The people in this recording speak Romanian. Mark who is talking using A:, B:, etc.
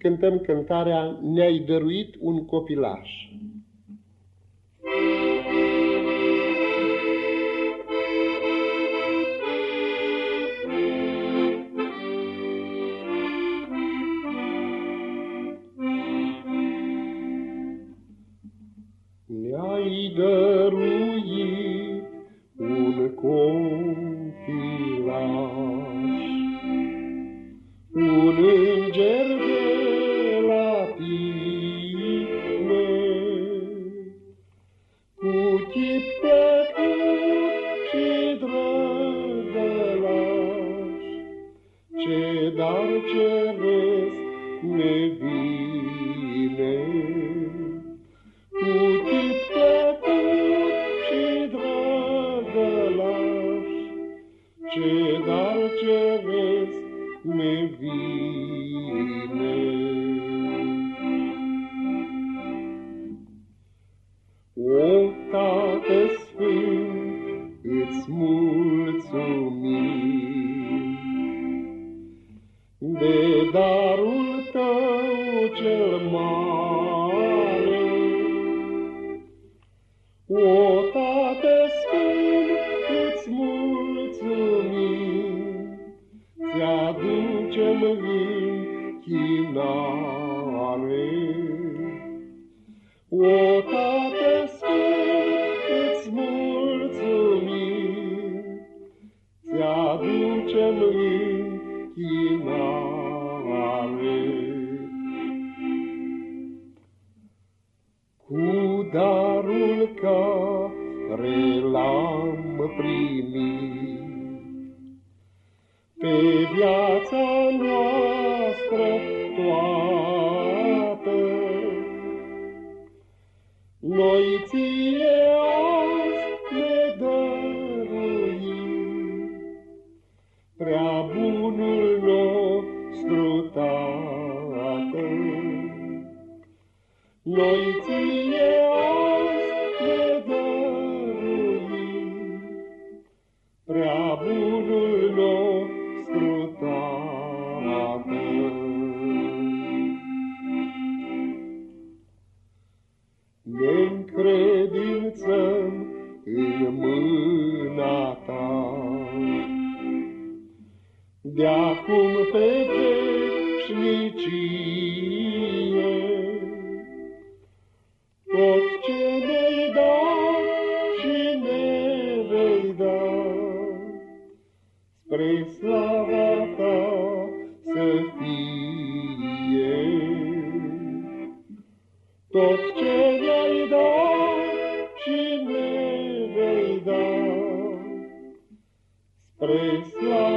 A: cântăm cântarea Ne-ai dăruit un copilaș. Ne-ai dăruit un copilaș, dar ceresc ne vine. Cu chip plăcut și drăgălaș, ce dar ceresc ne vine. O, Tată Sfânt, îți mulțumim cel mare. O, Tată Sfânt, îți mulțumim, ți-aducem închinare. O, Tată Sfânt, îți mulțumim, ți-aducem închinare. Cu darul care l-am primit, pe viața noastră toată, noi ție Noi ție azi ne dăruim, prea bunul nostru Tată. Ne încredințăm în mâna ta, de acum pe veșnicie. Spre slava ta să fie. Tot ce ne-ai dat și ne vei da, spre slava